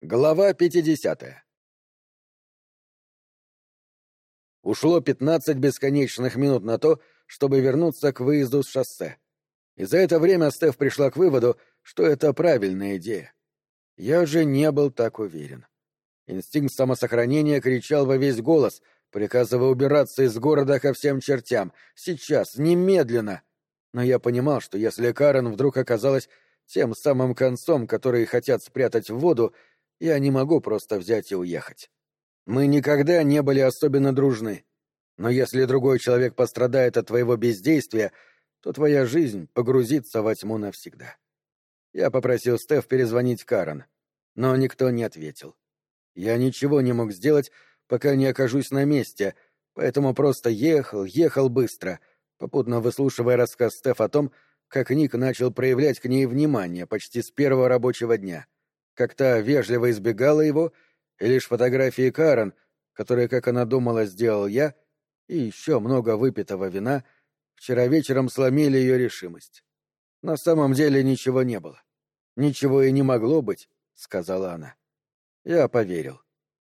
Глава 50. Ушло 15 бесконечных минут на то, чтобы вернуться к выезду с шоссе. И за это время Стеф пришла к выводу, что это правильная идея. Я же не был так уверен. Инстинкт самосохранения кричал во весь голос, приказывая убираться из города ко всем чертям. Сейчас, немедленно! Но я понимал, что если Карен вдруг оказалась тем самым концом, который хотят спрятать в воду, я не могу просто взять и уехать. Мы никогда не были особенно дружны. Но если другой человек пострадает от твоего бездействия, то твоя жизнь погрузится во тьму навсегда. Я попросил Стеф перезвонить Карен, но никто не ответил. Я ничего не мог сделать, пока не окажусь на месте, поэтому просто ехал, ехал быстро, попутно выслушивая рассказ Стеф о том, как Ник начал проявлять к ней внимание почти с первого рабочего дня — как та вежливо избегала его, и лишь фотографии Карен, которые, как она думала, сделал я, и еще много выпитого вина, вчера вечером сломили ее решимость. На самом деле ничего не было. Ничего и не могло быть, — сказала она. Я поверил.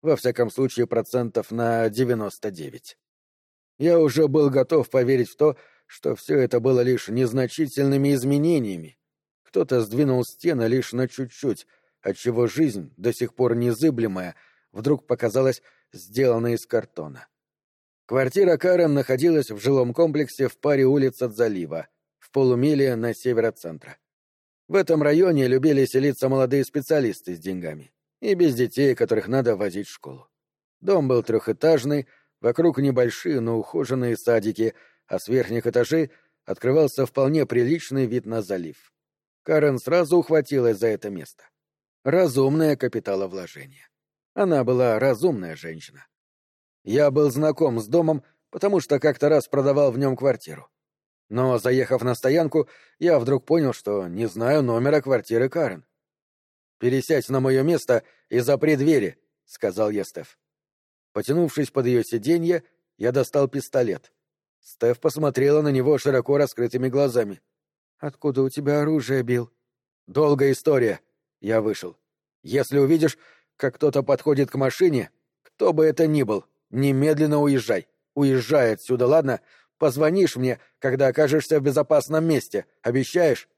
Во всяком случае, процентов на девяносто девять. Я уже был готов поверить в то, что все это было лишь незначительными изменениями. Кто-то сдвинул стены лишь на чуть-чуть, отчего жизнь, до сих пор незыблемая, вдруг показалась сделанной из картона. Квартира Карен находилась в жилом комплексе в паре улиц от залива, в полумиле на север от центра. В этом районе любили селиться молодые специалисты с деньгами и без детей, которых надо возить в школу. Дом был трехэтажный, вокруг небольшие, но ухоженные садики, а с верхних этажей открывался вполне приличный вид на залив. Карен сразу ухватилась за это место. Разумное капиталовложение. Она была разумная женщина. Я был знаком с домом, потому что как-то раз продавал в нем квартиру. Но, заехав на стоянку, я вдруг понял, что не знаю номера квартиры Карен. «Пересядь на мое место и запри двери», — сказал я Стеф. Потянувшись под ее сиденье, я достал пистолет. Стеф посмотрела на него широко раскрытыми глазами. «Откуда у тебя оружие, Билл?» «Долгая история», я вышел. «Если увидишь, как кто-то подходит к машине, кто бы это ни был, немедленно уезжай. Уезжай отсюда, ладно? Позвонишь мне, когда окажешься в безопасном месте. Обещаешь?»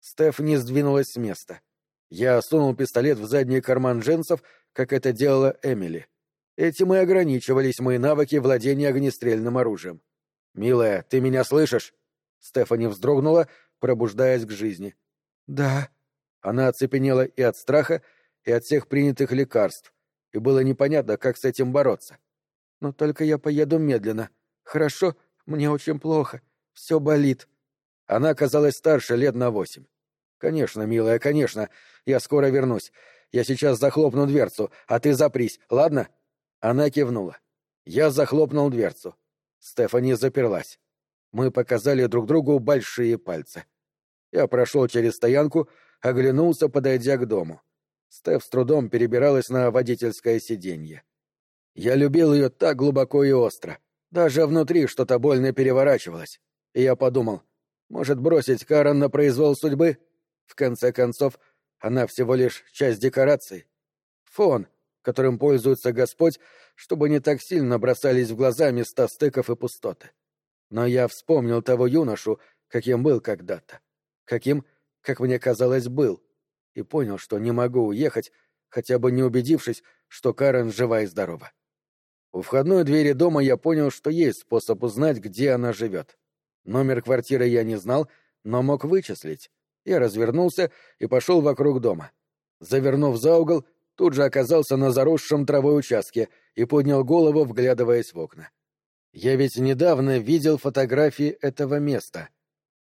Стеф не сдвинулась с места. Я сунул пистолет в задний карман джинсов, как это делала Эмили. Этим и ограничивались мои навыки владения огнестрельным оружием. «Милая, ты меня слышишь?» Стефани вздрогнула, пробуждаясь к жизни. «Да», она оцепенела и от страха, и от всех принятых лекарств, и было непонятно, как с этим бороться. «Но только я поеду медленно. Хорошо? Мне очень плохо. Все болит». Она казалась старше лет на восемь. «Конечно, милая, конечно. Я скоро вернусь. Я сейчас захлопну дверцу, а ты запрись, ладно?» Она кивнула. Я захлопнул дверцу. Стефани заперлась. Мы показали друг другу большие пальцы. Я прошел через стоянку, оглянулся, подойдя к дому. Стеф с трудом перебиралась на водительское сиденье. Я любил ее так глубоко и остро. Даже внутри что-то больно переворачивалось. И я подумал, может бросить Карен на произвол судьбы? В конце концов, она всего лишь часть декораций. Фон, которым пользуется Господь, чтобы не так сильно бросались в глаза места стыков и пустоты. Но я вспомнил того юношу, каким был когда-то. Каким как мне казалось, был, и понял, что не могу уехать, хотя бы не убедившись, что Карен жива и здорова. У входной двери дома я понял, что есть способ узнать, где она живет. Номер квартиры я не знал, но мог вычислить. Я развернулся и пошел вокруг дома. Завернув за угол, тут же оказался на заросшем травой участке и поднял голову, вглядываясь в окна. Я ведь недавно видел фотографии этого места —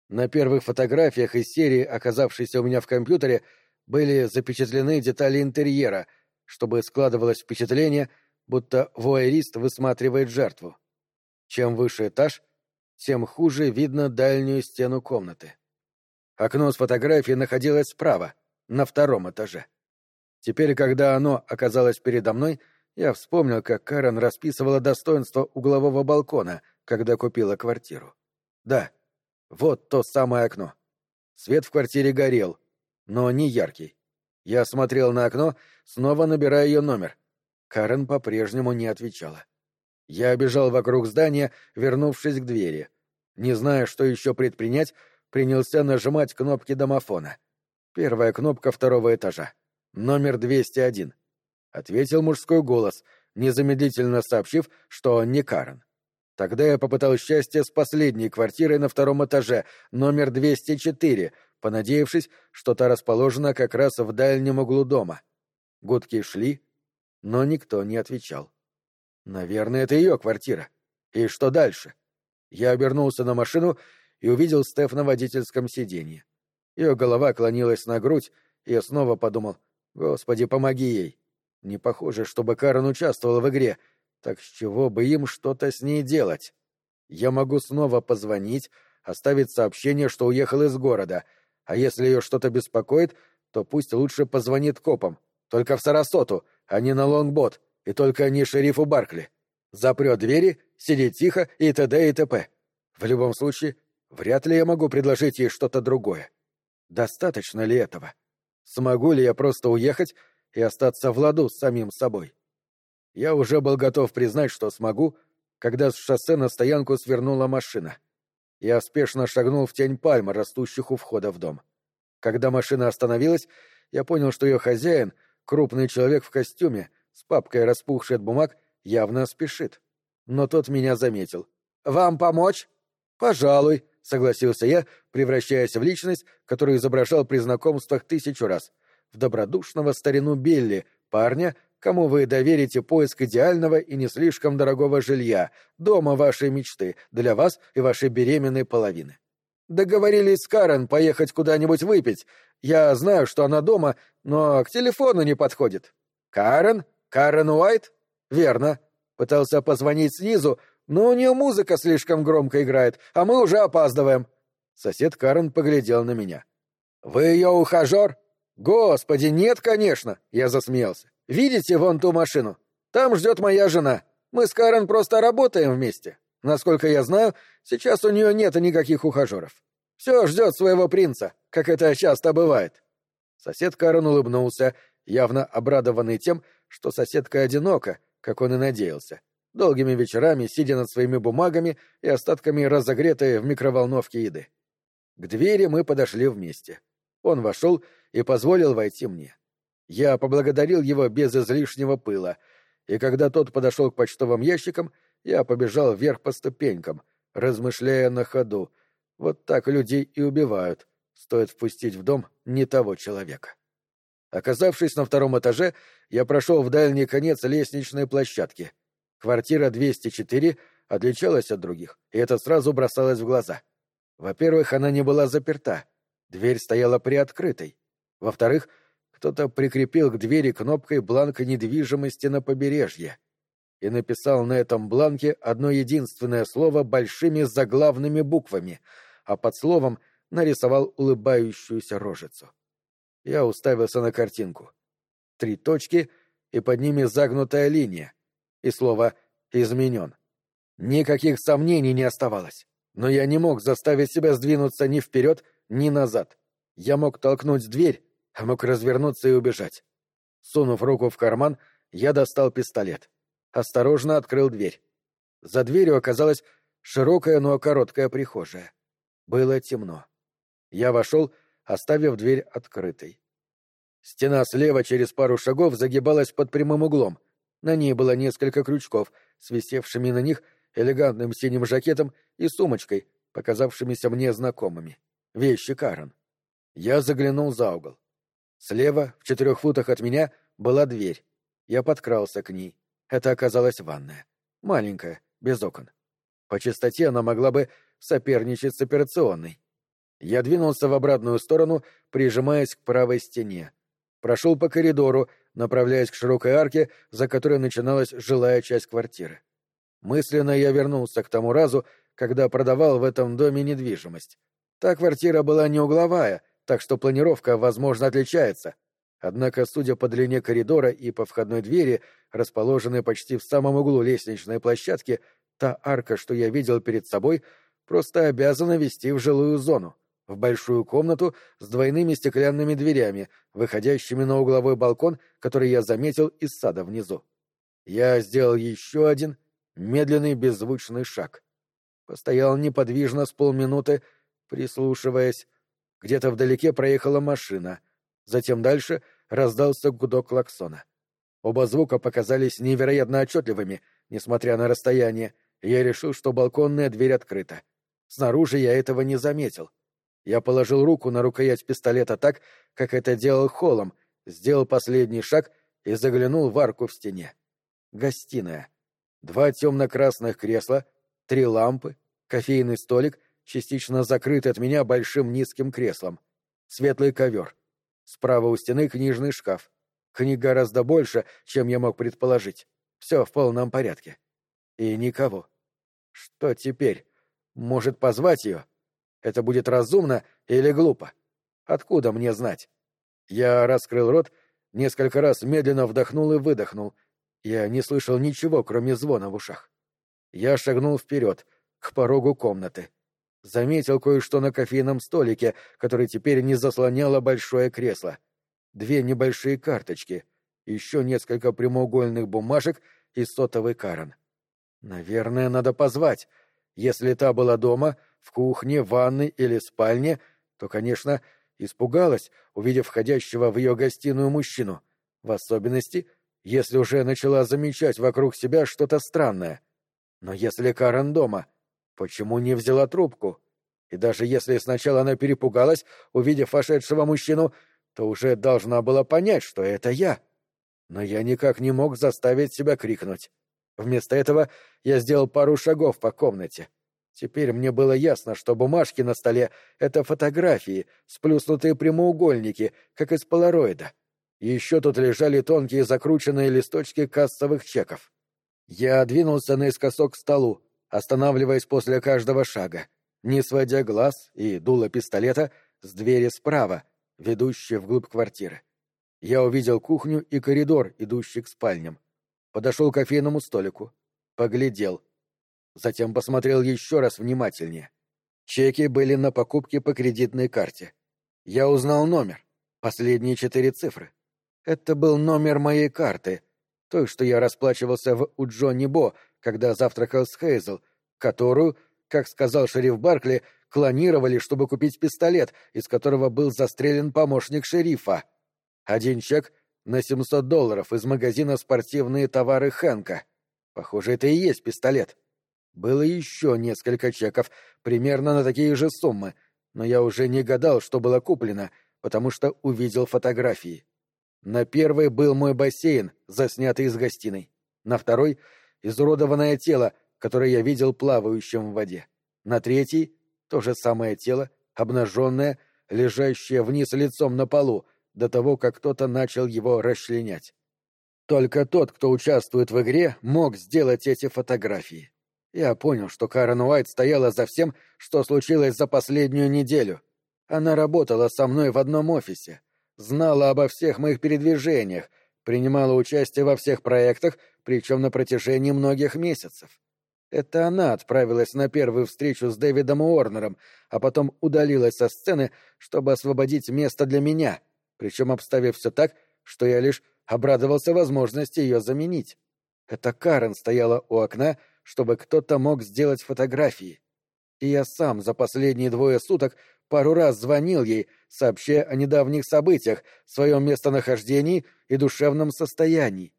на первых фотографиях из серии, оказавшейся у меня в компьютере, были запечатлены детали интерьера, чтобы складывалось впечатление, будто вуайерист высматривает жертву. Чем выше этаж, тем хуже видно дальнюю стену комнаты. Окно с фотографией находилось справа, на втором этаже. Теперь, когда оно оказалось передо мной, я вспомнил, как Карен расписывала достоинство углового балкона, когда купила квартиру. Да, вот то самое окно. Свет в квартире горел, но не яркий. Я смотрел на окно, снова набирая ее номер. Карен по-прежнему не отвечала. Я обежал вокруг здания, вернувшись к двери. Не зная, что еще предпринять, принялся нажимать кнопки домофона. Первая кнопка второго этажа. Номер 201. Ответил мужской голос, незамедлительно сообщив, что не Карен. Тогда я попытал счастье с последней квартирой на втором этаже, номер 204, понадеявшись, что та расположена как раз в дальнем углу дома. Гудки шли, но никто не отвечал. Наверное, это ее квартира. И что дальше? Я обернулся на машину и увидел Стеф на водительском сиденье. Ее голова клонилась на грудь, и я снова подумал, «Господи, помоги ей!» Не похоже, чтобы Карен участвовала в игре, так с чего бы им что-то с ней делать? Я могу снова позвонить, оставить сообщение, что уехал из города, а если ее что-то беспокоит, то пусть лучше позвонит копам. Только в Сарасоту, а не на Лонгбот, и только не шерифу Баркли. Запрет двери, сидит тихо и т.д. и т.п. В любом случае, вряд ли я могу предложить ей что-то другое. Достаточно ли этого? Смогу ли я просто уехать и остаться в ладу с самим собой? Я уже был готов признать, что смогу, когда с шоссе на стоянку свернула машина. Я спешно шагнул в тень пальмы, растущих у входа в дом. Когда машина остановилась, я понял, что ее хозяин, крупный человек в костюме, с папкой распухшей от бумаг, явно спешит. Но тот меня заметил. «Вам помочь?» «Пожалуй», — согласился я, превращаясь в личность, которую изображал при знакомствах тысячу раз. В добродушного старину Билли, парня, кому вы доверите поиск идеального и не слишком дорогого жилья, дома вашей мечты, для вас и вашей беременной половины. Договорились с Карен поехать куда-нибудь выпить. Я знаю, что она дома, но к телефону не подходит. Карен? Карен Уайт? Верно. Пытался позвонить снизу, но у нее музыка слишком громко играет, а мы уже опаздываем. Сосед Карен поглядел на меня. Вы ее ухажер? Господи, нет, конечно, я засмеялся. Видите вон ту машину? Там ждет моя жена. Мы с Карен просто работаем вместе. Насколько я знаю, сейчас у нее нет никаких ухажеров. Все ждет своего принца, как это часто бывает. Сосед Карен улыбнулся, явно обрадованный тем, что соседка одинока, как он и надеялся, долгими вечерами сидя над своими бумагами и остатками разогретой в микроволновке еды. К двери мы подошли вместе. Он вошел и позволил войти мне. Я поблагодарил его без излишнего пыла, и когда тот подошел к почтовым ящикам, я побежал вверх по ступенькам, размышляя на ходу. Вот так людей и убивают. Стоит впустить в дом не того человека. Оказавшись на втором этаже, я прошел в дальний конец лестничной площадки. Квартира 204 отличалась от других, и это сразу бросалось в глаза. Во-первых, она не была заперта. Дверь стояла приоткрытой. Во-вторых, кто-то прикрепил к двери кнопкой бланка недвижимости на побережье и написал на этом бланке одно единственное слово большими заглавными буквами, а под словом нарисовал улыбающуюся рожицу. Я уставился на картинку. Три точки, и под ними загнутая линия, и слово «изменен». Никаких сомнений не оставалось, но я не мог заставить себя сдвинуться ни вперед, ни назад. Я мог толкнуть дверь, а мог развернуться и убежать. Сунув руку в карман, я достал пистолет. Осторожно открыл дверь. За дверью оказалась широкая, но короткая прихожая. Было темно. Я вошел, оставив дверь открытой. Стена слева через пару шагов загибалась под прямым углом. На ней было несколько крючков, с висевшими на них элегантным синим жакетом и сумочкой, показавшимися мне знакомыми. Вещи Карен. Я заглянул за угол. Слева, в четырех футах от меня, была дверь. Я подкрался к ней. Это оказалась ванная. Маленькая, без окон. По частоте она могла бы соперничать с операционной. Я двинулся в обратную сторону, прижимаясь к правой стене. Прошел по коридору, направляясь к широкой арке, за которой начиналась жилая часть квартиры. Мысленно я вернулся к тому разу, когда продавал в этом доме недвижимость. Та квартира была не угловая, так что планировка, возможно, отличается. Однако, судя по длине коридора и по входной двери, расположенной почти в самом углу лестничной площадки, та арка, что я видел перед собой, просто обязана вести в жилую зону. в большую комнату с двойными стеклянными дверями, выходящими на угловой балкон, который я заметил из сада внизу. Я сделал еще один медленный беззвучный шаг. Постоял неподвижно с полминуты, прислушиваясь. Где-то вдалеке проехала машина. Затем дальше раздался гудок клаксона. Оба звука показались невероятно отчетливыми, несмотря на расстояние, я решил, что балконная дверь открыта. Снаружи я этого не заметил. Я положил руку на рукоять пистолета так, как это делал Холлом, сделал последний шаг и заглянул в арку в стене. Гостиная. Два темно-красных кресла, три лампы, кофейный столик, частично закрытый от меня большим низким креслом, светлый ковер. Справа у стены книжный шкаф. Книг гораздо больше, чем я мог предположить. Все в полном порядке. И никого. Что теперь? Может, позвать ее? Это будет разумно или глупо? Откуда мне знать? Я раскрыл рот, несколько раз медленно вдохнул и выдохнул. Я не слышал ничего, кроме звона в ушах. Я шагнул вперед, к порогу комнаты. Заметил кое-что на кофейном столике, который теперь не заслоняло большое кресло. Две небольшие карточки, еще несколько прямоугольных бумажек и сотовый каран. Наверное, надо позвать. Если та была дома, в кухне, ванной или спальне, то, конечно, испугалась, увидев входящего в ее гостиную мужчину, в особенности, если уже начала замечать вокруг себя что-то странное. Но если Карен дома, почему не взяла трубку? И даже если сначала она перепугалась, увидев вошедшего мужчину, то уже должна была понять, что это я. Но я никак не мог заставить себя крикнуть. Вместо этого я сделал пару шагов по комнате. Теперь мне было ясно, что бумажки на столе — это фотографии, сплюснутые прямоугольники, как из полароида. Еще тут лежали тонкие закрученные листочки кассовых чеков. Я двинулся наискосок к столу, останавливаясь после каждого шага, не сводя глаз и дуло пистолета с двери справа, ведущей вглубь квартиры. Я увидел кухню и коридор, идущий к спальням. Подошел к кофейному столику. Поглядел — затем посмотрел еще раз внимательнее. Чеки были на покупки по кредитной карте. Я узнал номер, последние четыре цифры. Это был номер моей карты, той, что я расплачивался в у Джонни Бо, когда завтракал с Хейзел, которую, как сказал шериф Баркли, клонировали, чтобы купить пистолет, из которого был застрелен помощник шерифа. Один чек на 700 долларов из магазина «Спортивные товары Хэнка». Похоже, это и есть пистолет. Было еще несколько чеков, примерно на такие же суммы, но я уже не гадал, что было куплено, потому что увидел фотографии. На первой был мой бассейн, заснятый из гостиной. На второй — изуродованное тело, которое я видел плавающим в воде. На третьей — то же самое тело, обнаженное, лежащее вниз лицом на полу, до того, как кто-то начал его расчленять. Только тот, кто участвует в игре, мог сделать эти фотографии. Я понял, что Карен Уайт стояла за всем, что случилось за последнюю неделю. Она работала со мной в одном офисе, знала обо всех моих передвижениях, принимала участие во всех проектах, причем на протяжении многих месяцев. Это она отправилась на первую встречу с Дэвидом Уорнером, а потом удалилась со сцены, чтобы освободить место для меня, причем обставив все так, что я лишь обрадовался возможности ее заменить. Это Карен стояла у окна, чтобы кто-то мог сделать фотографии. И я сам за последние двое суток пару раз звонил ей, сообщая о недавних событиях, своем местонахождении и душевном состоянии.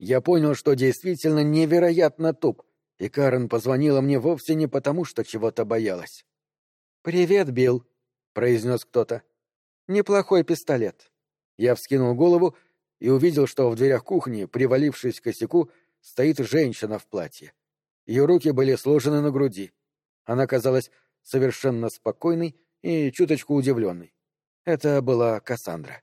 Я понял, что действительно невероятно туп, и Карен позвонила мне вовсе не потому, что чего-то боялась. «Привет, Билл», — произнес кто-то. «Неплохой пистолет». Я вскинул голову и увидел, что в дверях кухни, привалившись к косяку, стоит женщина в платье. Ее руки были сложены на груди. Она казалась совершенно спокойной и чуточку удивленной. Это была Кассандра.